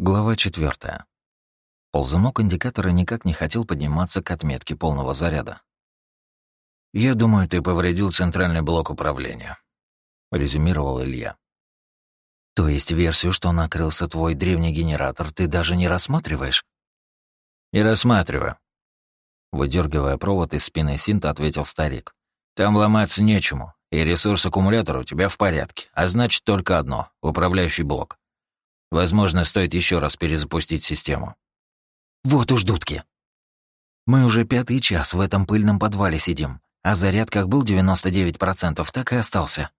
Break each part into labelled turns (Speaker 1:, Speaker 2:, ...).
Speaker 1: Глава четвертая. Ползунок индикатора никак не хотел подниматься к отметке полного заряда.
Speaker 2: «Я думаю, ты повредил центральный блок управления», — резюмировал Илья.
Speaker 1: «То есть версию, что накрылся твой древний генератор, ты даже не рассматриваешь?»
Speaker 2: «Не рассматриваю», —
Speaker 1: выдергивая провод из спины Синта, ответил старик.
Speaker 2: «Там ломаться нечему, и ресурс аккумулятора у тебя в порядке, а значит только одно — управляющий блок. Возможно, стоит еще раз перезапустить систему.
Speaker 1: Вот уж дудки. Мы уже пятый час в этом пыльном подвале сидим, а заряд как был 99%, так и остался.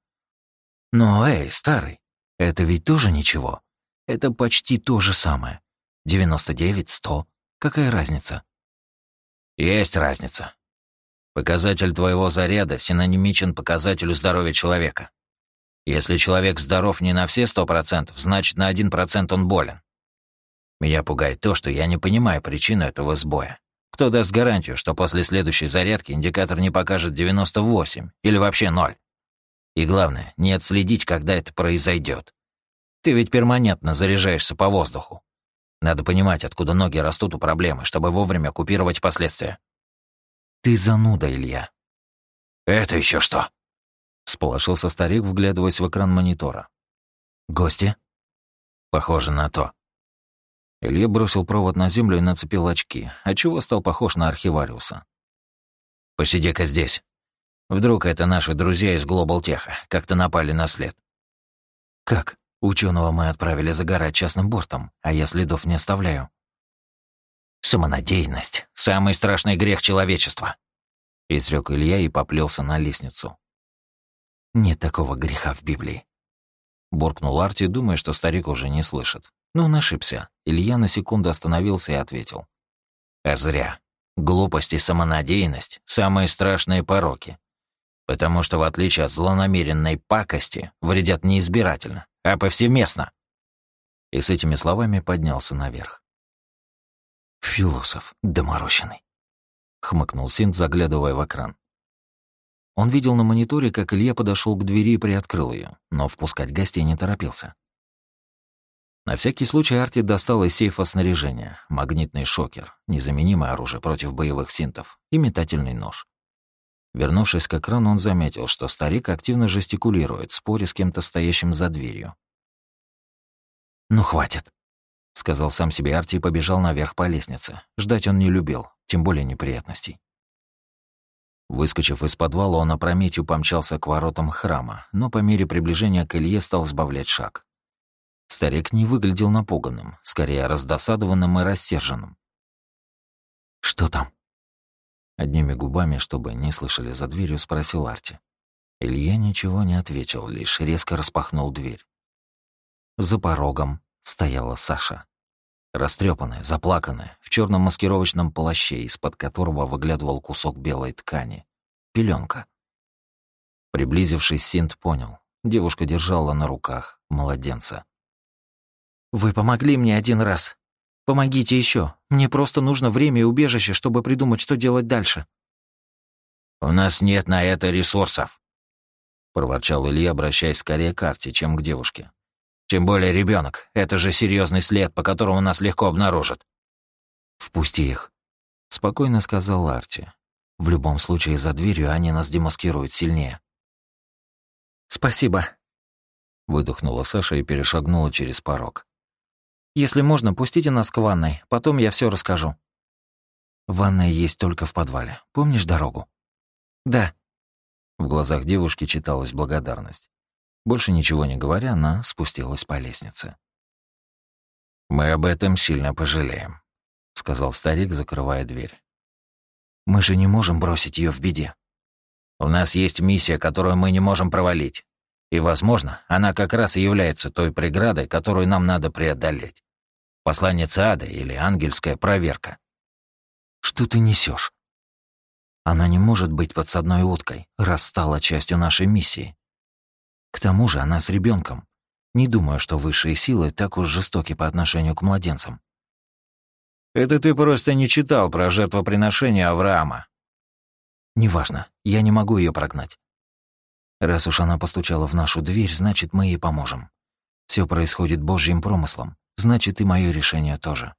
Speaker 1: Но, эй, старый, это ведь тоже ничего. Это почти то же самое. 99, 100. Какая разница?
Speaker 2: Есть разница. Показатель твоего заряда синонимичен показателю здоровья человека. Если человек здоров не на все сто процентов, значит, на один процент он болен. Меня пугает то, что я не понимаю причину этого сбоя. Кто даст гарантию, что после следующей зарядки индикатор не покажет 98 или вообще 0? И главное, не отследить, когда это произойдет. Ты ведь перманентно заряжаешься по воздуху. Надо понимать, откуда ноги растут у проблемы, чтобы вовремя купировать последствия.
Speaker 1: Ты зануда, Илья.
Speaker 2: Это еще что?
Speaker 1: Сполошился старик, вглядываясь в экран монитора. «Гости?»
Speaker 2: «Похоже на то».
Speaker 1: Илья бросил провод на землю и нацепил очки, отчего стал похож на архивариуса.
Speaker 2: «Посиди-ка здесь. Вдруг это наши друзья из Глобалтеха как-то напали на след».
Speaker 1: «Как? Ученого мы отправили загорать частным бортом, а я следов не оставляю».
Speaker 2: «Самонадеянность — самый страшный грех человечества», — изрек Илья и поплелся на лестницу.
Speaker 1: Нет такого греха в Библии. Буркнул Арти, думая, что старик уже не слышит. Но он ошибся. Илья на секунду остановился и ответил.
Speaker 2: А зря. Глупость и самонадеянность — самые страшные пороки. Потому что, в отличие от злонамеренной пакости, вредят не избирательно, а повсеместно.
Speaker 1: И с этими словами поднялся наверх. «Философ доморощенный», — хмыкнул Синт, заглядывая в экран. Он видел на мониторе, как Илья подошел к двери и приоткрыл ее, но впускать гостей не торопился. На всякий случай Арти достал из сейфа снаряжение, магнитный шокер, незаменимое оружие против боевых синтов, и метательный нож. Вернувшись к экрану, он заметил, что старик активно жестикулирует, споря с кем-то стоящим за дверью. «Ну, хватит», — сказал сам себе Арти и побежал наверх по лестнице. Ждать он не любил, тем более неприятностей. Выскочив из подвала, он опрометью помчался к воротам храма, но по мере приближения к Илье стал сбавлять шаг. Старик не выглядел напуганным, скорее раздосадованным и рассерженным. «Что там?» Одними губами, чтобы не слышали за дверью, спросил Арти. Илья ничего не ответил, лишь резко распахнул дверь. За порогом стояла Саша. Растрепанная, заплаканная, в черном маскировочном плаще, из-под которого выглядывал кусок белой ткани. Пеленка. Приблизившись, Синт понял. Девушка держала на руках младенца. «Вы помогли мне один раз. Помогите еще. Мне просто нужно время и убежище, чтобы придумать, что делать дальше».
Speaker 2: «У нас нет на это ресурсов», — проворчал Илья, обращаясь скорее к карте, чем к девушке. Тем более ребенок. Это же серьезный след, по которому нас легко обнаружат.
Speaker 1: Впусти их, спокойно сказал Арти. В любом случае за дверью они нас демаскируют сильнее. Спасибо, выдохнула Саша и перешагнула через порог. Если можно, пустите нас к ванной, потом я все расскажу. Ванная есть только в подвале. Помнишь дорогу? Да. В глазах девушки читалась благодарность. Больше ничего не говоря, она спустилась по лестнице.
Speaker 2: «Мы об этом сильно пожалеем», — сказал старик, закрывая дверь.
Speaker 1: «Мы же не можем бросить ее в беде».
Speaker 2: «У нас есть миссия, которую мы не можем провалить. И, возможно, она как раз и является той преградой, которую нам надо преодолеть. Посланница ада или ангельская проверка».
Speaker 1: «Что ты несешь? Она не может быть подсадной уткой, раз стала частью нашей миссии. К тому же она с ребенком. Не думаю, что высшие силы так уж жестоки по отношению к младенцам.
Speaker 2: Это ты просто не читал про жертвоприношение Авраама.
Speaker 1: Неважно, я не могу ее прогнать. Раз уж она постучала в нашу дверь, значит, мы ей поможем. Все происходит Божьим промыслом, значит и мое решение тоже.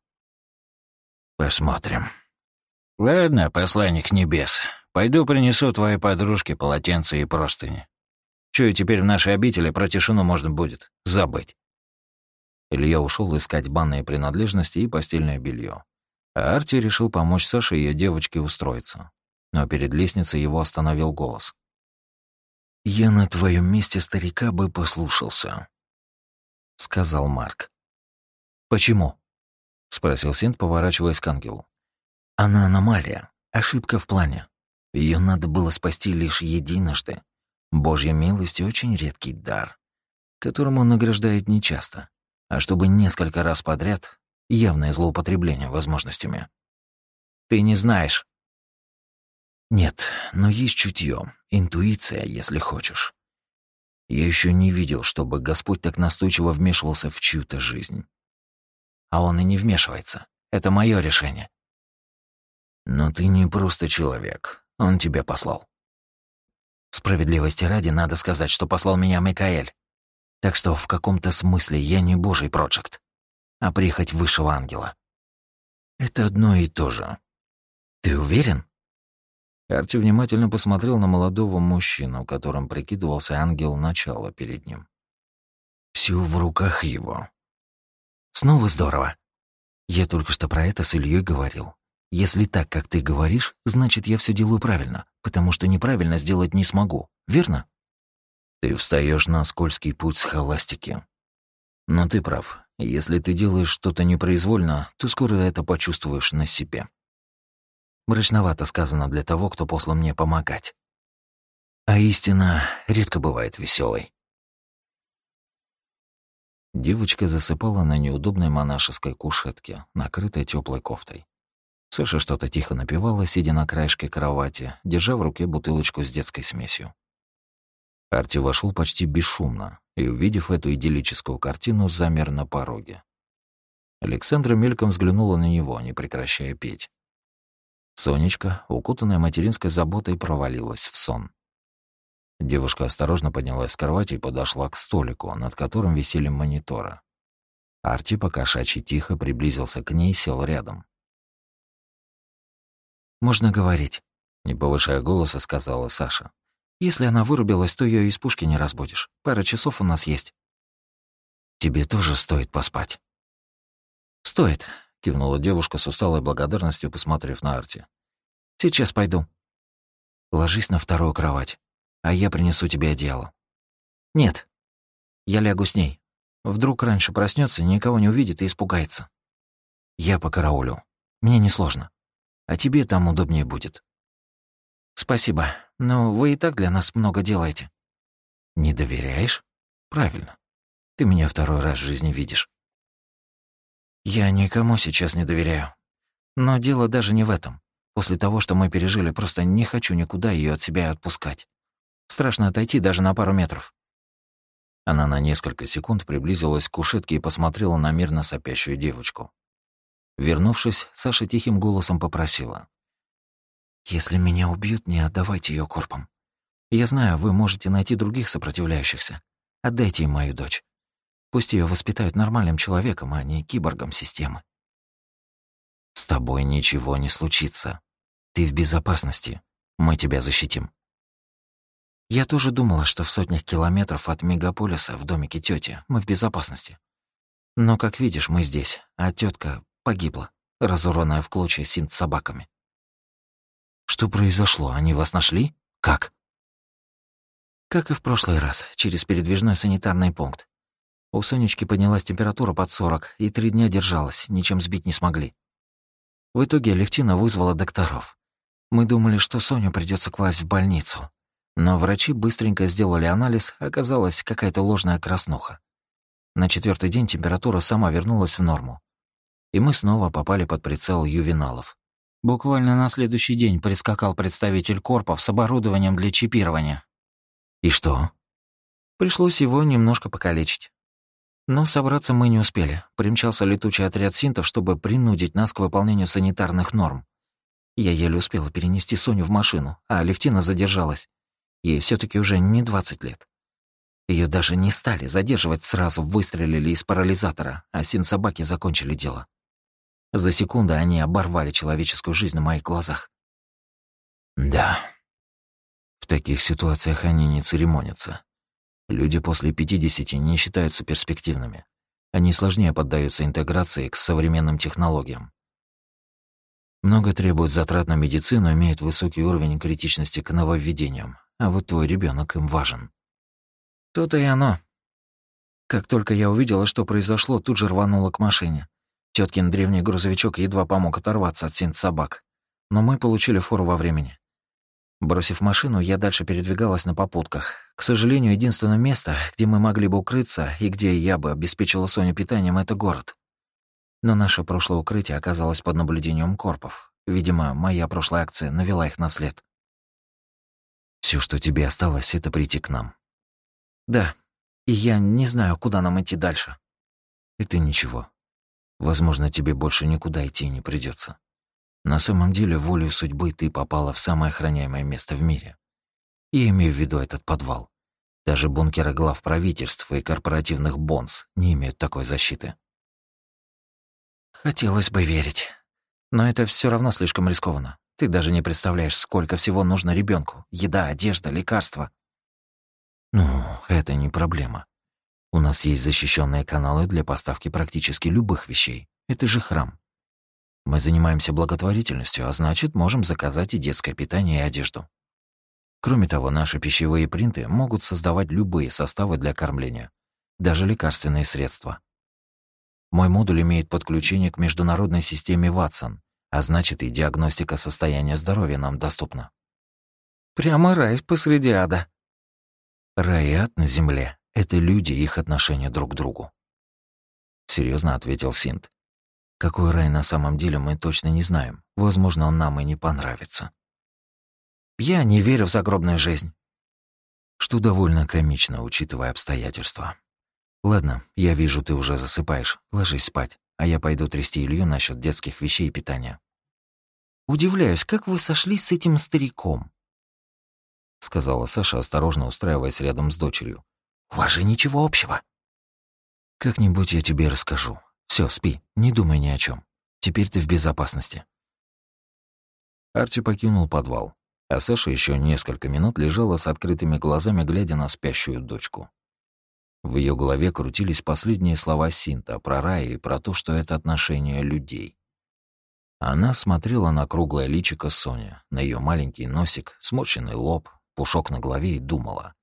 Speaker 2: Посмотрим. Ладно, посланник небес, пойду принесу твоей подружке полотенце и простыни. Чую, теперь в нашей обители про тишину можно будет забыть.
Speaker 1: Илья ушел искать банные принадлежности и постельное белье. А Арти решил помочь Саше и ее девочке устроиться. Но перед лестницей его остановил голос. «Я на твоем месте старика бы послушался», — сказал Марк. «Почему?» — спросил Синт, поворачиваясь к ангелу. «Она аномалия, ошибка в плане. Ее надо было спасти лишь единожды. Божья милость — очень редкий дар, которым он награждает нечасто, а чтобы несколько раз подряд — явное злоупотребление возможностями. Ты не знаешь. Нет, но есть чутье, интуиция, если хочешь. Я еще не видел, чтобы Господь так настойчиво вмешивался в чью-то жизнь. А он и не вмешивается. Это мое решение. Но ты не просто человек. Он тебя послал. Справедливости ради надо сказать, что послал меня Микаэль. Так что в каком-то смысле я не божий проект, а прихоть высшего ангела. Это одно и то же. Ты уверен? Арти внимательно посмотрел на молодого мужчину, которым прикидывался ангел начала перед ним. Все в руках его. Снова здорово. Я только что про это с Ильей говорил. Если так, как ты говоришь, значит, я все делаю правильно, потому что неправильно сделать не смогу, верно? Ты встаешь на скользкий путь с холастики. Но ты прав. Если ты делаешь что-то непроизвольно, то скоро это почувствуешь на себе. Мрачновато сказано для того, кто послал мне помогать. А истина редко бывает веселой. Девочка засыпала на неудобной монашеской кушетке, накрытой теплой кофтой. Саша что-то тихо напевала, сидя на краешке кровати, держа в руке бутылочку с детской смесью. Арти вошел почти бесшумно и, увидев эту идиллическую картину, замер на пороге. Александра мельком взглянула на него, не прекращая петь. Сонечка, укутанная материнской заботой, провалилась в сон. Девушка осторожно поднялась с кровати и подошла к столику, над которым висели мониторы. Арти покошачьи тихо приблизился к ней и сел рядом. «Можно говорить», — не повышая голоса, сказала Саша. «Если она вырубилась, то ее из пушки не разбудишь. Пара часов у нас есть». «Тебе тоже стоит поспать». «Стоит», — кивнула девушка с усталой благодарностью, посмотрев на Арти. «Сейчас пойду». «Ложись на вторую кровать, а я принесу тебе одеяло». «Нет, я лягу с ней. Вдруг раньше проснется, никого не увидит и испугается. Я по караулю. Мне несложно. А тебе там удобнее будет». «Спасибо, но вы и так для нас много делаете». «Не доверяешь? Правильно. Ты меня второй раз в жизни видишь». Я никому сейчас не доверяю. Но дело даже не в этом. После того, что мы пережили, просто не хочу никуда ее от себя отпускать. Страшно отойти даже на пару метров. Она на несколько секунд приблизилась к кушетке и посмотрела на мирно сопящую девочку. Вернувшись, Саша тихим голосом попросила. «Если меня убьют, не отдавайте ее корпом. Я знаю, вы можете найти других сопротивляющихся. Отдайте им мою дочь. Пусть ее воспитают нормальным человеком, а не киборгом системы. С тобой ничего не случится. Ты в безопасности. Мы тебя защитим. Я тоже думала, что в сотнях километров от мегаполиса в домике тети мы в безопасности. Но, как видишь, мы здесь, а тетка погибла, разорванная в клочья синт собаками. Что произошло? Они вас нашли? Как? Как и в прошлый раз, через передвижной санитарный пункт. У Сонечки поднялась температура под 40, и три дня держалась, ничем сбить не смогли. В итоге Левтина вызвала докторов. Мы думали, что Соню придется класть в больницу. Но врачи быстренько сделали анализ, оказалась какая-то ложная краснуха. На четвертый день температура сама вернулась в норму. И мы снова попали под прицел ювеналов. Буквально на следующий день прискакал представитель корпов с оборудованием для чипирования. И что? Пришлось его немножко покалечить. Но собраться мы не успели. Примчался летучий отряд синтов, чтобы принудить нас к выполнению санитарных норм. Я еле успела перенести Соню в машину, а Левтина задержалась. Ей все таки уже не 20 лет. Ее даже не стали задерживать сразу, выстрелили из парализатора, а син собаки закончили дело. За секунду они оборвали человеческую жизнь на моих глазах. Да. В таких ситуациях они не церемонятся. Люди после 50 не считаются перспективными. Они сложнее поддаются интеграции к современным технологиям. Много требует затрат на медицину, имеет высокий уровень критичности к нововведениям, а вот твой ребенок им важен. То-то и оно. Как только я увидела, что произошло, тут же рванула к машине. Теткин древний грузовичок едва помог оторваться от синт собак, но мы получили фору во времени. Бросив машину, я дальше передвигалась на попутках. К сожалению, единственное место, где мы могли бы укрыться и где я бы обеспечила Соню питанием, это город. Но наше прошлое укрытие оказалось под наблюдением корпов. Видимо, моя прошлая акция навела их на след. Все, что тебе осталось, это прийти к нам. Да, и я не знаю, куда нам идти дальше. Это ничего. Возможно, тебе больше никуда идти не придется. На самом деле, волею судьбы ты попала в самое охраняемое место в мире. Я имею в виду этот подвал. Даже бункеры глав правительств и корпоративных бонс не имеют такой защиты. Хотелось бы верить. Но это все равно слишком рискованно. Ты даже не представляешь, сколько всего нужно ребенку: Еда, одежда, лекарства. Ну, это не проблема. У нас есть защищенные каналы для поставки практически любых вещей. Это же храм. Мы занимаемся благотворительностью, а значит, можем заказать и детское питание, и одежду. Кроме того, наши пищевые принты могут создавать любые составы для кормления, даже лекарственные средства. Мой модуль имеет подключение к международной системе Ватсон, а значит, и диагностика состояния здоровья нам доступна. Прямо рай посреди ада. Рай ад на земле — это люди и их отношения друг к другу. Серьезно ответил Синт. Какой рай на самом деле мы точно не знаем. Возможно, он нам и не понравится. Я не верю в загробную жизнь. Что довольно комично, учитывая обстоятельства. Ладно, я вижу, ты уже засыпаешь. Ложись спать, а я пойду трясти Илью насчет детских вещей и питания. Удивляюсь, как вы сошлись с этим стариком? сказала Саша, осторожно устраиваясь рядом с дочерью. У вас же ничего общего. Как-нибудь я тебе расскажу. Все, спи, не думай ни о чем. Теперь ты в безопасности. Арчи покинул подвал, а Саша еще несколько минут лежала с открытыми глазами, глядя на спящую дочку. В ее голове крутились последние слова Синта про рай и про то, что это отношение людей. Она смотрела на круглое личико Соня, на ее маленький носик, сморщенный лоб, пушок на голове и думала,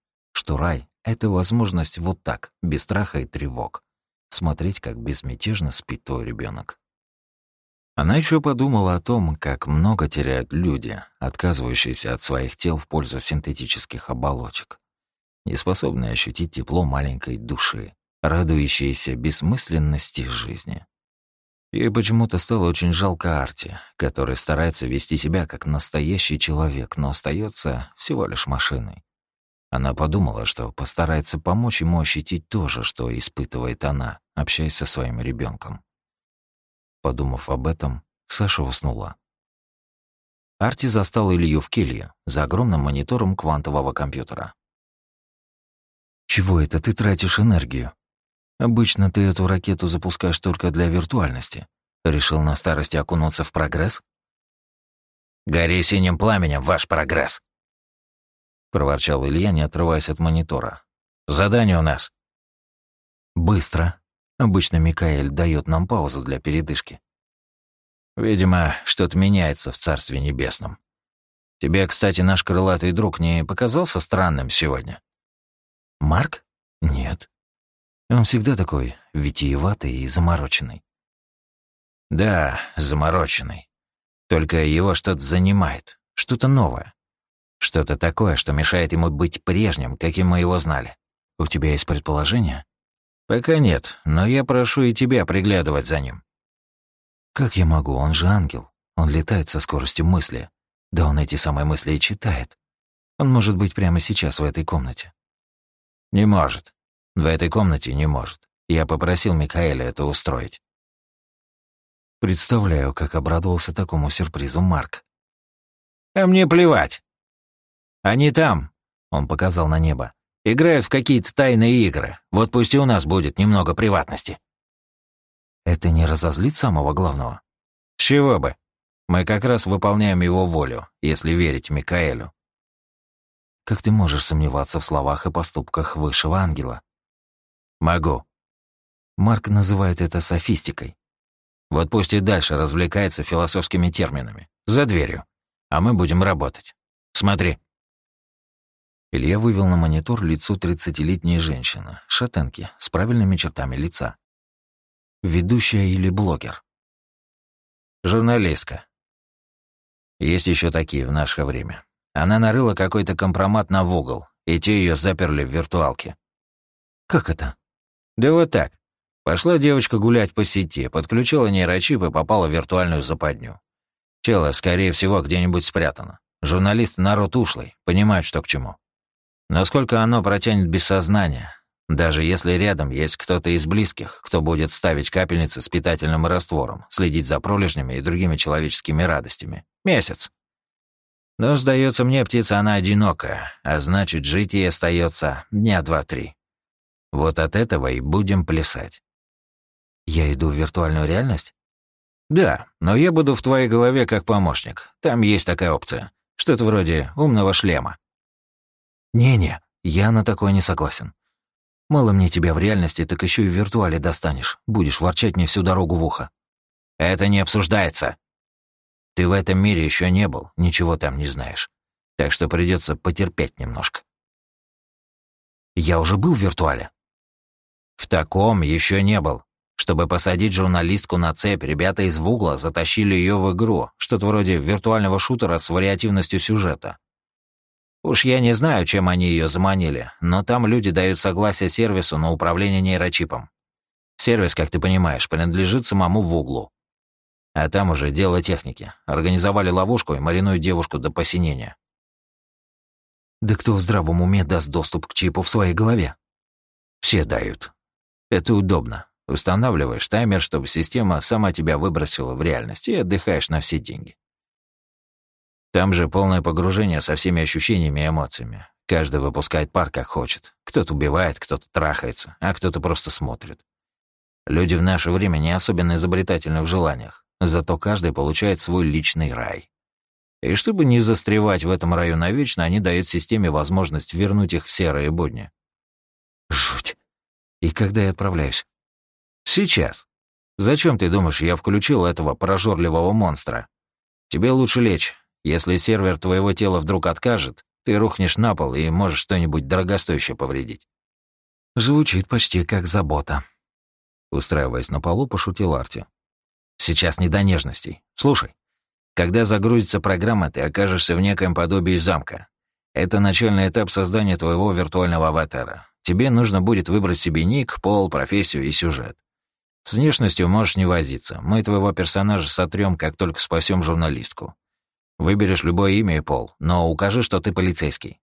Speaker 1: что рай — это возможность вот так, без страха и тревог, смотреть, как безмятежно спит твой ребенок. Она еще подумала о том, как много теряют люди, отказывающиеся от своих тел в пользу синтетических оболочек, неспособные ощутить тепло маленькой души, радующиеся бессмысленности жизни. И почему-то стало очень жалко Арти, который старается вести себя как настоящий человек, но остается всего лишь машиной. Она подумала, что постарается помочь ему ощутить то же, что испытывает она, общаясь со своим ребенком. Подумав об этом, Саша уснула. Арти застал Илью в келье за огромным монитором квантового компьютера. «Чего это ты тратишь энергию? Обычно ты эту ракету запускаешь только для виртуальности. Решил на старости окунуться в прогресс?»
Speaker 2: «Гори синим пламенем, ваш прогресс!»
Speaker 1: — проворчал Илья, не отрываясь от монитора.
Speaker 2: «Задание у нас».
Speaker 1: «Быстро. Обычно Микаэль дает нам паузу для передышки».
Speaker 2: «Видимо, что-то меняется в Царстве Небесном. Тебе, кстати, наш крылатый друг не показался странным сегодня?»
Speaker 1: «Марк? Нет. Он всегда такой витиеватый и замороченный».
Speaker 2: «Да, замороченный. Только его что-то занимает, что-то новое. Что-то такое, что мешает ему быть прежним, каким мы его знали.
Speaker 1: У тебя есть предположение?
Speaker 2: Пока нет, но я прошу и тебя приглядывать за ним.
Speaker 1: Как я могу? Он же ангел. Он летает со скоростью мысли. Да он эти самые мысли и читает. Он может быть прямо сейчас в этой комнате.
Speaker 2: Не может. В этой комнате не может. Я попросил Микаэля это устроить.
Speaker 1: Представляю, как обрадовался такому сюрпризу Марк.
Speaker 2: А мне плевать. Они там, он показал на небо. Играют в какие-то тайные игры. Вот пусть и у нас будет немного приватности».
Speaker 1: «Это не разозлит самого главного?»
Speaker 2: «С чего бы? Мы как раз выполняем его волю, если верить Микаэлю».
Speaker 1: «Как ты можешь сомневаться в словах и поступках высшего ангела?»
Speaker 2: «Могу».
Speaker 1: Марк называет это софистикой.
Speaker 2: Вот пусть и дальше развлекается философскими терминами. За дверью. А мы будем работать. Смотри.
Speaker 1: Илья вывел на монитор лицо тридцатилетней женщины, шатенки, с правильными чертами лица. Ведущая или блогер?
Speaker 2: Журналистка. Есть еще такие в наше время. Она нарыла какой-то компромат на в угол, и те ее заперли в виртуалке.
Speaker 1: Как это?
Speaker 2: Да вот так. Пошла девочка гулять по сети, подключила нейрочип и попала в виртуальную западню. Тело, скорее всего, где-нибудь спрятано. Журналисты народ ушлый, понимают, что к чему. Насколько оно протянет без сознания, даже если рядом есть кто-то из близких, кто будет ставить капельницы с питательным раствором, следить за пролежнями и другими человеческими радостями. Месяц. Но, сдается мне, птица она одинокая, а значит, жить ей остается дня два-три. Вот от этого и будем плясать.
Speaker 1: Я иду в виртуальную реальность?
Speaker 2: Да, но я буду в твоей голове как помощник. Там есть такая опция. Что-то вроде умного шлема.
Speaker 1: Не-не, я на такое не согласен. Мало мне тебя в реальности, так еще и в виртуале достанешь. Будешь ворчать мне всю дорогу в ухо.
Speaker 2: Это не обсуждается. Ты в этом мире еще не был, ничего там не знаешь. Так что придется потерпеть немножко.
Speaker 1: Я уже был в виртуале.
Speaker 2: В таком еще не был. Чтобы посадить журналистку на цепь, ребята из Вугла затащили ее в игру, что-то вроде виртуального шутера с вариативностью сюжета. Уж я не знаю, чем они ее заманили, но там люди дают согласие сервису на управление нейрочипом. Сервис, как ты понимаешь, принадлежит самому Вуглу. А там уже дело техники. Организовали ловушку и маринуют девушку до посинения.
Speaker 1: Да кто в здравом уме даст доступ к чипу в своей голове?
Speaker 2: Все дают. Это удобно. Устанавливаешь таймер, чтобы система сама тебя выбросила в реальность и отдыхаешь на все деньги. Там же полное погружение со всеми ощущениями и эмоциями. Каждый выпускает пар как хочет. Кто-то убивает, кто-то трахается, а кто-то просто смотрит. Люди в наше время не особенно изобретательны в желаниях, зато каждый получает свой личный рай. И чтобы не застревать в этом раю навечно, они дают системе возможность вернуть их в серые будни.
Speaker 1: Жуть. И когда я отправляюсь?
Speaker 2: Сейчас. Зачем ты думаешь, я включил этого прожорливого монстра? Тебе лучше лечь. Если сервер твоего тела вдруг откажет, ты рухнешь на пол и можешь что-нибудь дорогостоящее повредить.
Speaker 1: Звучит почти как забота.
Speaker 2: Устраиваясь на полу, пошутил Арти. Сейчас не до нежностей. Слушай, когда загрузится программа, ты окажешься в некоем подобии замка. Это начальный этап создания твоего виртуального аватара. Тебе нужно будет выбрать себе ник, пол, профессию и сюжет. С внешностью можешь не возиться. Мы твоего персонажа сотрем, как только спасем журналистку. Выберешь любое имя и пол, но укажи, что ты полицейский.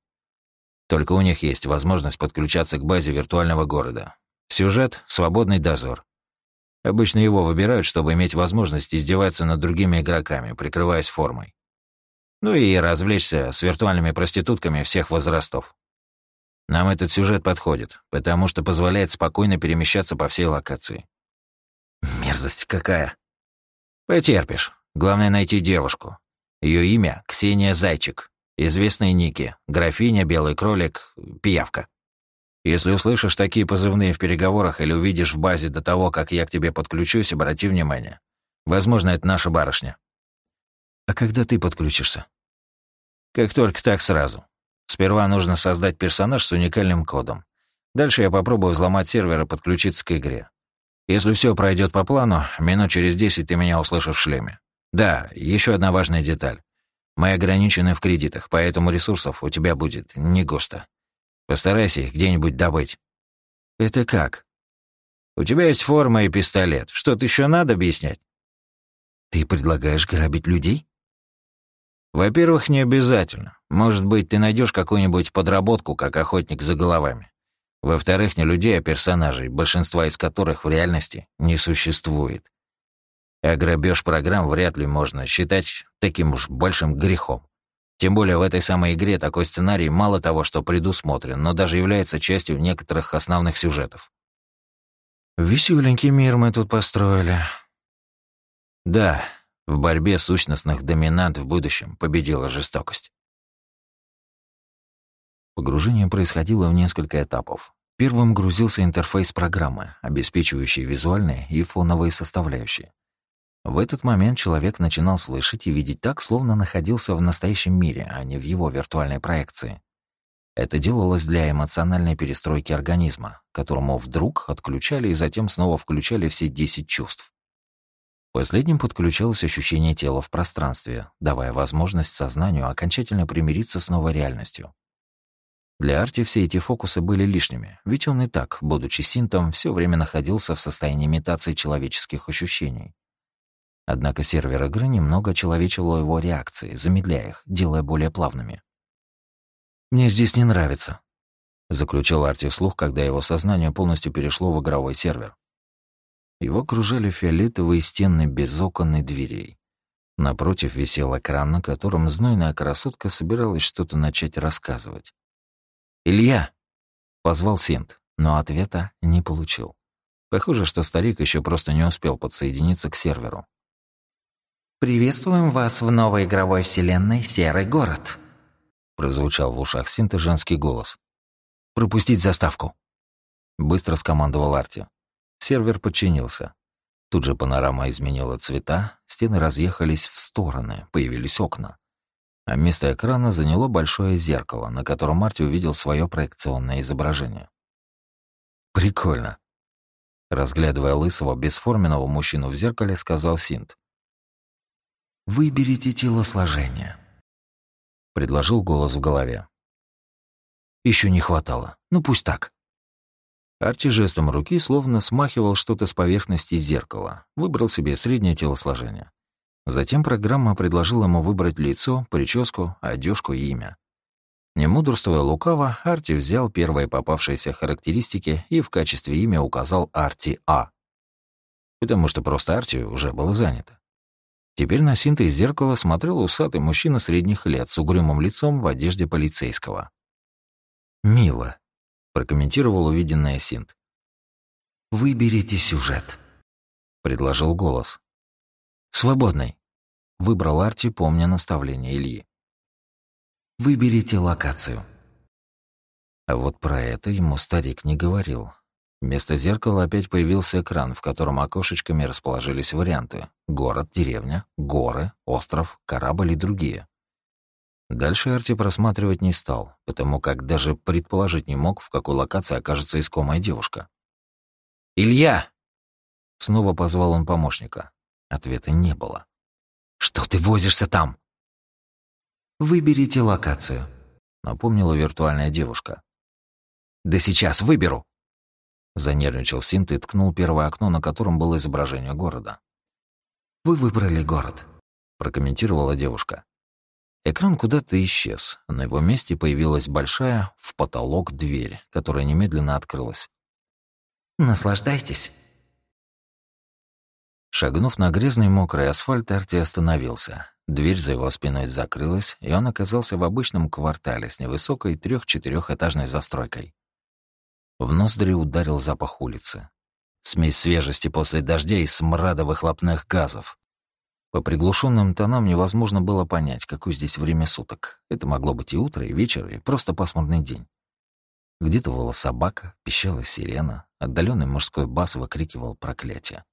Speaker 2: Только у них есть возможность подключаться к базе виртуального города. Сюжет — свободный дозор. Обычно его выбирают, чтобы иметь возможность издеваться над другими игроками, прикрываясь формой. Ну и развлечься с виртуальными проститутками всех возрастов. Нам этот сюжет подходит, потому что позволяет спокойно перемещаться по всей локации.
Speaker 1: Мерзость какая.
Speaker 2: Потерпишь. Главное найти девушку. Ее имя — Ксения Зайчик. Известные ники — графиня, белый кролик, пиявка. Если услышишь такие позывные в переговорах или увидишь в базе до того, как я к тебе подключусь, обрати внимание. Возможно, это наша барышня.
Speaker 1: А когда ты подключишься?
Speaker 2: Как только так сразу. Сперва нужно создать персонаж с уникальным кодом. Дальше я попробую взломать сервер и подключиться к игре. Если все пройдет по плану, минут через десять ты меня услышишь в шлеме. Да, еще одна важная деталь. Мы ограничены в кредитах, поэтому ресурсов у тебя будет не густо. Постарайся их где-нибудь добыть.
Speaker 1: Это как?
Speaker 2: У тебя есть форма и пистолет. Что-то еще надо объяснять?
Speaker 1: Ты предлагаешь грабить людей?
Speaker 2: Во-первых, не обязательно. Может быть, ты найдешь какую-нибудь подработку, как охотник за головами. Во-вторых, не людей, а персонажей, большинства из которых в реальности не существует. А грабеж программ вряд ли можно считать таким уж большим грехом. Тем более в этой самой игре такой сценарий мало того, что предусмотрен, но даже является частью некоторых основных сюжетов.
Speaker 1: Веселенький мир мы тут построили.
Speaker 2: Да, в борьбе сущностных доминант в будущем победила жестокость.
Speaker 1: Погружение происходило в несколько этапов. Первым грузился интерфейс программы, обеспечивающий визуальные и фоновые составляющие. В этот момент человек начинал слышать и видеть так, словно находился в настоящем мире, а не в его виртуальной проекции. Это делалось для эмоциональной перестройки организма, которому вдруг отключали и затем снова включали все 10 чувств. Последним подключалось ощущение тела в пространстве, давая возможность сознанию окончательно примириться с новой реальностью. Для Арти все эти фокусы были лишними, ведь он и так, будучи синтом, все время находился в состоянии имитации человеческих ощущений. Однако сервер игры немного человечивал его реакции, замедляя их, делая более плавными. «Мне здесь не нравится», — заключил Арти вслух, когда его сознание полностью перешло в игровой сервер. Его окружали фиолетовые стены без окон и дверей. Напротив висел экран, на котором знойная красотка собиралась что-то начать рассказывать. «Илья!» — позвал Синт, но ответа не получил. Похоже, что старик еще просто не успел подсоединиться к серверу.
Speaker 3: «Приветствуем вас в новой игровой вселенной «Серый город», —
Speaker 1: прозвучал в ушах Синта женский голос. «Пропустить заставку», — быстро скомандовал Арти. Сервер подчинился. Тут же панорама изменила цвета, стены разъехались в стороны, появились окна. А место экрана заняло большое зеркало, на котором Марти увидел свое проекционное изображение. «Прикольно», Разглядывая лысого, бесформенного мужчину в зеркале, сказал Синт.
Speaker 3: «Выберите телосложение», —
Speaker 1: предложил голос в голове. Еще не хватало. Ну пусть так. Арти жестом руки словно смахивал что-то с поверхности зеркала, выбрал себе среднее телосложение. Затем программа предложила ему выбрать лицо, прическу, одежку и имя. Не мудрствуя лукаво, Арти взял первые попавшиеся характеристики и в качестве имя указал Арти А. Потому что просто Арти уже было занято. Теперь на синта из зеркала смотрел усатый мужчина средних лет с угрюмым лицом в одежде полицейского. «Мило», — прокомментировал увиденное синт.
Speaker 3: «Выберите сюжет», —
Speaker 1: предложил голос. «Свободный», — выбрал Арти, помня наставление Ильи.
Speaker 3: «Выберите локацию».
Speaker 1: А вот про это ему старик не говорил. Вместо зеркала опять появился экран, в котором окошечками расположились варианты. Город, деревня, горы, остров, корабль и другие. Дальше Арти просматривать не стал, потому как даже предположить не мог, в какой локации окажется искомая девушка. «Илья!» Снова позвал он помощника. Ответа не было. «Что ты возишься там?»
Speaker 3: «Выберите локацию», —
Speaker 1: напомнила виртуальная девушка.
Speaker 2: «Да сейчас выберу»,
Speaker 1: Занервничал Синт и ткнул первое окно, на котором было изображение города.
Speaker 3: «Вы выбрали город», —
Speaker 1: прокомментировала девушка. Экран куда-то исчез. На его месте появилась большая в потолок дверь, которая немедленно открылась.
Speaker 3: «Наслаждайтесь».
Speaker 1: Шагнув на грязный мокрый асфальт, Арти остановился. Дверь за его спиной закрылась, и он оказался в обычном квартале с невысокой трех-четырехэтажной застройкой. В ноздри ударил запах улицы. Смесь свежести после дождя и смрада выхлопных газов. По приглушенным тонам невозможно было понять, какое здесь время суток. Это могло быть и утро, и вечер, и просто пасмурный день. Где-то выла собака, пищала сирена, отдаленный мужской бас выкрикивал проклятие.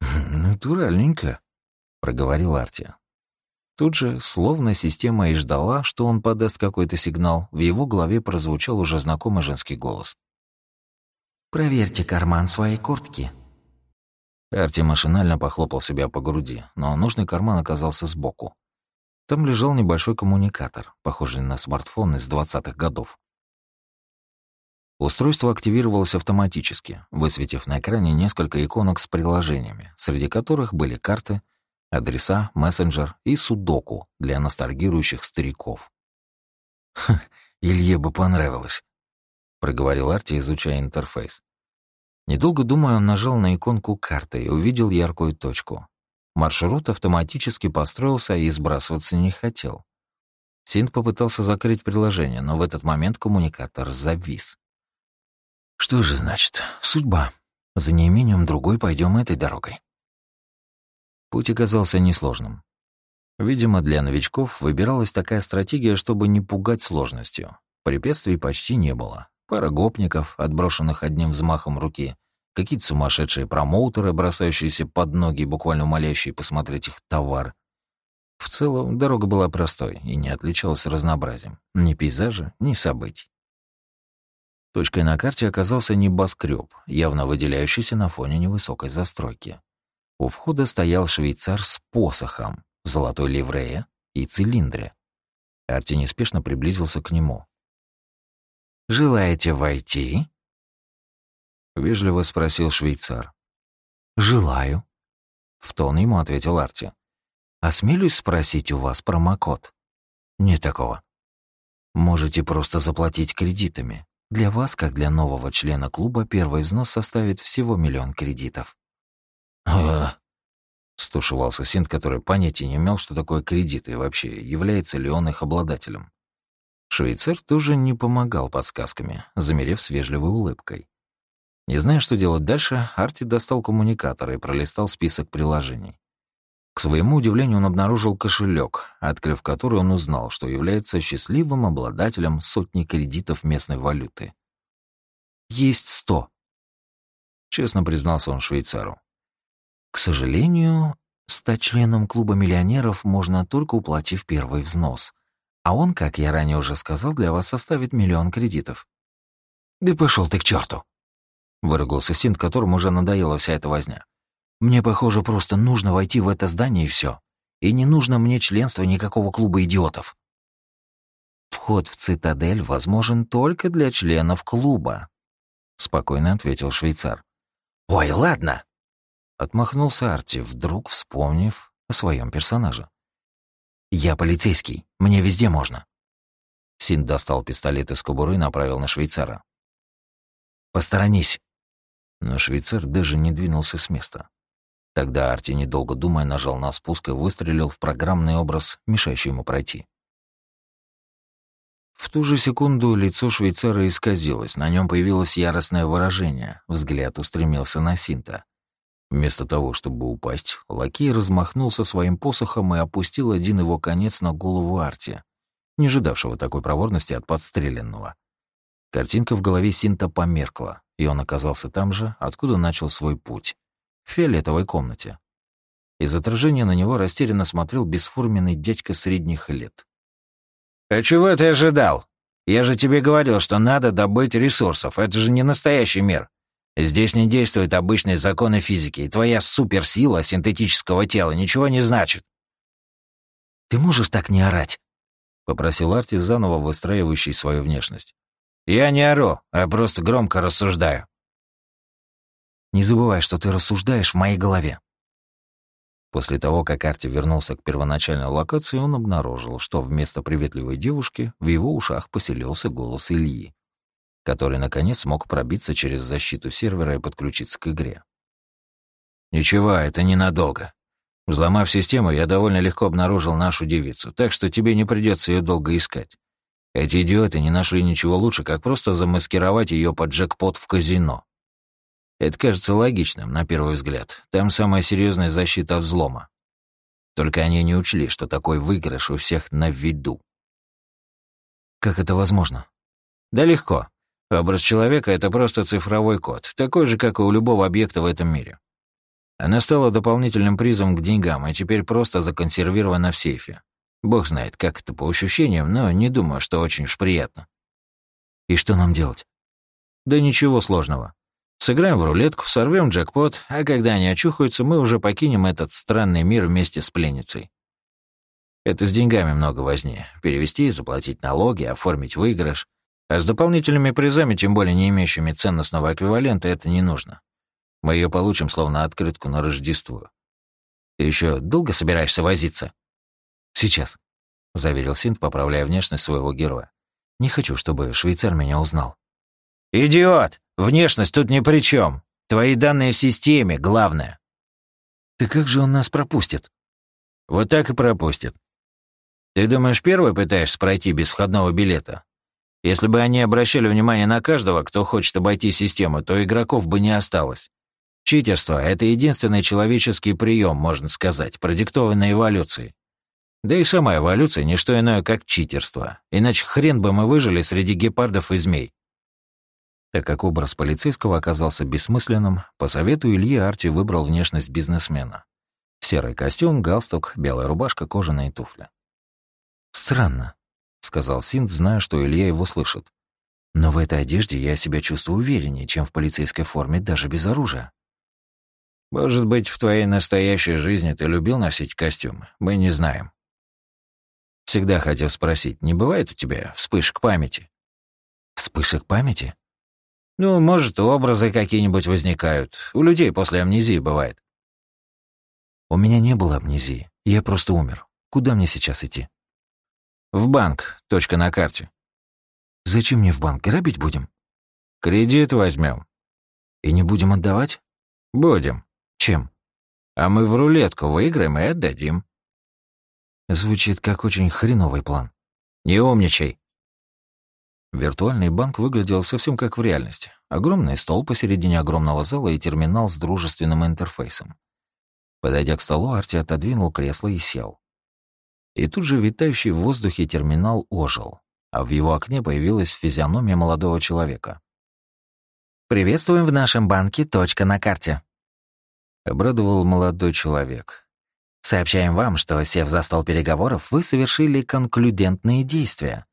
Speaker 1: «Натуральненько», — проговорил Арти. Тут же, словно система и ждала, что он подаст какой-то сигнал, в его голове прозвучал уже знакомый женский голос.
Speaker 3: «Проверьте карман своей куртки».
Speaker 1: Арти машинально похлопал себя по груди, но нужный карман оказался сбоку. Там лежал небольшой коммуникатор, похожий на смартфон из 20-х годов. Устройство активировалось автоматически, высветив на экране несколько иконок с приложениями, среди которых были карты — адреса, мессенджер и судоку для ностальгирующих стариков. «Ха, Илье бы понравилось», — проговорил Арти, изучая интерфейс. Недолго думая, он нажал на иконку карты и увидел яркую точку. Маршрут автоматически построился и сбрасываться не хотел. Синт попытался закрыть приложение, но в этот момент коммуникатор завис. Что же значит? Судьба. За неимением другой пойдем этой дорогой. Путь оказался несложным. Видимо, для новичков выбиралась такая стратегия, чтобы не пугать сложностью. Препятствий почти не было. Пара гопников, отброшенных одним взмахом руки, какие-то сумасшедшие промоутеры, бросающиеся под ноги, буквально молящие посмотреть их товар. В целом, дорога была простой и не отличалась разнообразием. Ни пейзажа, ни событий. Точкой на карте оказался небоскреб, явно выделяющийся на фоне невысокой застройки. У входа стоял швейцар с посохом, золотой ливрея и цилиндре. Арти неспешно приблизился к нему. «Желаете войти?» — вежливо спросил швейцар. «Желаю», — в тон ему ответил Арти. «Осмелюсь спросить у вас промокод?» «Не такого. Можете просто заплатить кредитами. Для вас, как для нового члена клуба, первый взнос составит всего миллион кредитов».
Speaker 2: «А, Стушевался Синт, который понятия не имел, что такое кредиты и вообще, является ли он их обладателем. Швейцар тоже не помогал подсказками, замерев с вежливой улыбкой. Не зная, что делать дальше, Арти достал коммуникатор и пролистал список приложений. К своему удивлению, он обнаружил кошелек, открыв который он узнал, что является счастливым обладателем сотни кредитов местной валюты.
Speaker 1: «Есть сто», — честно признался он швейцару. К сожалению, стать членом клуба миллионеров можно только уплатив первый взнос. А он, как я ранее уже сказал, для вас составит миллион кредитов.
Speaker 2: Да пошел ты к черту! выругался Синт, которому уже надоела вся эта возня. Мне, похоже, просто нужно войти в это здание и все. И не нужно мне членство никакого клуба идиотов.
Speaker 1: Вход в цитадель возможен только для членов клуба, спокойно ответил швейцар.
Speaker 2: Ой, ладно,
Speaker 1: Отмахнулся Арти, вдруг вспомнив о своем персонаже. «Я полицейский, мне везде можно». Син достал пистолет из кобуры и направил на швейцара.
Speaker 2: «Посторонись!»
Speaker 1: Но швейцар даже не двинулся с места. Тогда Арти, недолго думая, нажал на спуск и выстрелил в программный образ, мешающий ему пройти. В ту же секунду лицо швейцара исказилось, на нем появилось яростное выражение, взгляд устремился на Синта. Вместо того, чтобы упасть, лакей размахнулся своим посохом и опустил один его конец на голову Арти, не ожидавшего такой проворности от подстреленного. Картинка в голове Синта померкла, и он оказался там же, откуда начал свой путь, в фиолетовой комнате. Из отражения на него растерянно смотрел бесформенный дядька средних лет.
Speaker 2: «А чего ты ожидал? Я же тебе говорил, что надо добыть ресурсов. Это же не настоящий мир. Здесь не действуют обычные законы физики, и твоя суперсила синтетического тела ничего не значит.
Speaker 1: «Ты можешь так не орать?» — попросил Арти, заново выстраивающий свою внешность.
Speaker 2: «Я не ору, а просто громко рассуждаю».
Speaker 1: «Не забывай, что ты рассуждаешь в моей голове». После того, как Арти вернулся к первоначальной локации, он обнаружил, что вместо приветливой девушки в его ушах поселился голос Ильи который, наконец, смог пробиться через защиту сервера и подключиться к игре.
Speaker 2: «Ничего, это ненадолго. Взломав систему, я довольно легко обнаружил нашу девицу, так что тебе не придется ее долго искать. Эти идиоты не нашли ничего лучше, как просто замаскировать ее под джекпот в казино. Это кажется логичным, на первый взгляд. Там самая серьезная защита взлома. Только они не учли, что такой выигрыш у всех на виду.
Speaker 1: Как это возможно?
Speaker 2: Да легко. Образ человека — это просто цифровой код, такой же, как и у любого объекта в этом мире. Она стала дополнительным призом к деньгам и теперь просто законсервирована в сейфе. Бог знает, как это по ощущениям, но не думаю, что очень уж приятно.
Speaker 1: И что нам делать?
Speaker 2: Да ничего сложного. Сыграем в рулетку, сорвем джекпот, а когда они очухаются, мы уже покинем этот странный мир вместе с пленницей. Это с деньгами много возни. Перевести, заплатить налоги, оформить выигрыш. А с дополнительными призами, тем более не имеющими ценностного эквивалента, это не нужно. Мы ее получим словно открытку на Рождество. Ты еще долго собираешься возиться?
Speaker 1: Сейчас, заверил Синт, поправляя внешность своего героя. Не хочу, чтобы швейцар меня узнал.
Speaker 2: Идиот! Внешность тут ни при чем. Твои данные в системе, главное.
Speaker 1: Ты как же он нас пропустит?
Speaker 2: Вот так и пропустит. Ты думаешь, первый пытаешься пройти без входного билета? Если бы они обращали внимание на каждого, кто хочет обойти систему, то игроков бы не осталось. Читерство — это единственный человеческий прием, можно сказать, продиктованный эволюцией. Да и сама эволюция — не что иное, как читерство. Иначе хрен бы мы выжили среди гепардов и змей. Так как образ полицейского оказался бессмысленным, по совету Ильи Арти выбрал внешность бизнесмена. Серый костюм, галстук, белая рубашка, кожаные туфли. «Странно», — сказал Синт, зная, что Илья его слышит. «Но в этой одежде я себя чувствую увереннее, чем в полицейской форме даже без оружия».
Speaker 1: «Может быть, в твоей настоящей жизни ты любил носить костюмы? Мы не знаем». Всегда хотел спросить, не бывает у тебя вспышек памяти?
Speaker 2: Вспышек памяти?
Speaker 1: Ну, может, образы какие-нибудь возникают. У людей после амнезии бывает.
Speaker 2: У меня не было амнезии. Я просто умер. Куда мне сейчас идти?
Speaker 1: В банк. Точка на карте.
Speaker 2: Зачем мне в банк? Грабить будем?
Speaker 1: Кредит возьмем.
Speaker 2: И не будем отдавать?
Speaker 1: Будем.
Speaker 2: Чем?
Speaker 1: А мы в рулетку выиграем и отдадим.
Speaker 2: Звучит как очень хреновый план.
Speaker 1: Не умничай.
Speaker 2: Виртуальный банк выглядел совсем как в реальности. Огромный стол посередине огромного зала и терминал с дружественным интерфейсом. Подойдя к столу, Арти отодвинул кресло и сел. И тут же витающий в воздухе терминал ожил, а в его окне появилась физиономия молодого человека. «Приветствуем в нашем банке «Точка на карте», — обрадовал молодой человек. «Сообщаем вам, что, сев за стол переговоров, вы совершили конклюдентные действия,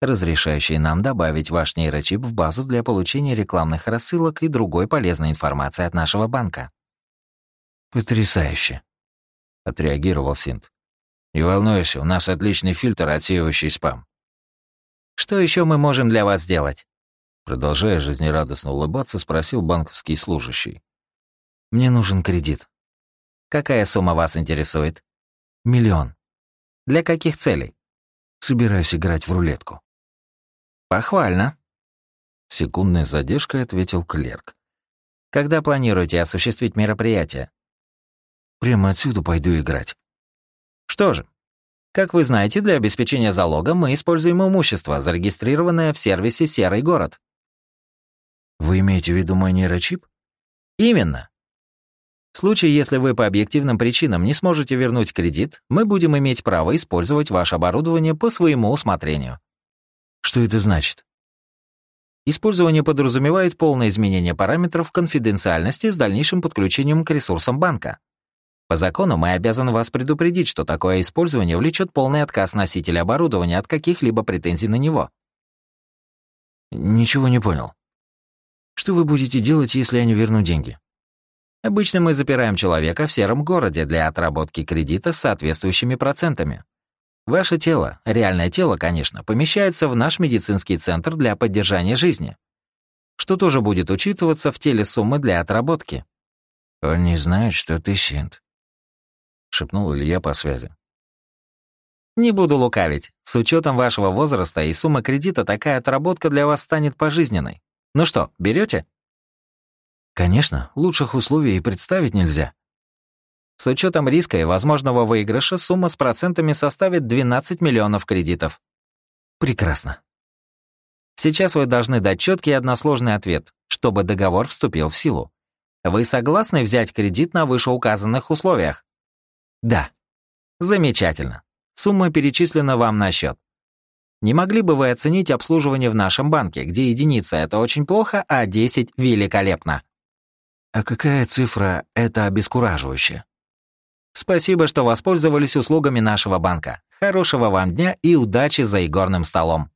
Speaker 2: разрешающие нам добавить ваш нейрочип в базу для получения рекламных рассылок и другой полезной информации от нашего банка».
Speaker 1: «Потрясающе», — отреагировал Синт. «Не волнуйся, у нас отличный фильтр, отсеивающий спам».
Speaker 3: «Что еще мы можем для вас сделать?»
Speaker 2: Продолжая жизнерадостно улыбаться, спросил банковский служащий.
Speaker 3: «Мне нужен кредит». «Какая сумма вас интересует?»
Speaker 2: «Миллион».
Speaker 3: «Для каких целей?»
Speaker 2: «Собираюсь играть в рулетку».
Speaker 3: «Похвально», —
Speaker 2: секундной задержкой ответил клерк.
Speaker 3: «Когда планируете осуществить мероприятие?»
Speaker 2: Прямо отсюда пойду играть.
Speaker 3: Что же, как вы знаете, для обеспечения залога мы используем имущество, зарегистрированное в сервисе «Серый город».
Speaker 2: Вы имеете в виду мой нейрочип?
Speaker 3: Именно. В случае, если вы по объективным причинам не сможете вернуть кредит, мы будем иметь право использовать ваше оборудование по своему усмотрению.
Speaker 2: Что это значит?
Speaker 3: Использование подразумевает полное изменение параметров конфиденциальности с дальнейшим подключением к ресурсам банка. По закону мы обязаны вас предупредить, что такое использование влечет полный отказ носителя оборудования от каких-либо претензий на него.
Speaker 2: Ничего не понял. Что вы будете делать, если я не верну деньги?
Speaker 3: Обычно мы запираем человека в сером городе для отработки кредита с соответствующими процентами. Ваше тело, реальное тело, конечно, помещается в наш медицинский центр для поддержания жизни, что тоже будет учитываться в теле суммы для отработки.
Speaker 1: Он не знает, что ты синт.
Speaker 2: — шепнул Илья по связи.
Speaker 3: «Не буду лукавить. С учетом вашего возраста и суммы кредита такая отработка для вас станет пожизненной. Ну что, берете?
Speaker 2: «Конечно, лучших условий и представить нельзя».
Speaker 3: С учетом риска и возможного выигрыша сумма с процентами составит 12 миллионов кредитов.
Speaker 2: Прекрасно.
Speaker 3: Сейчас вы должны дать четкий и односложный ответ, чтобы договор вступил в силу. Вы согласны взять кредит на вышеуказанных условиях?
Speaker 2: Да.
Speaker 3: Замечательно. Сумма перечислена вам на счет. Не могли бы вы оценить обслуживание в нашем банке, где единица — это очень плохо, а 10 — великолепно?
Speaker 2: А какая цифра — это обескураживающе?
Speaker 3: Спасибо, что воспользовались услугами нашего банка. Хорошего вам дня и удачи за игорным столом.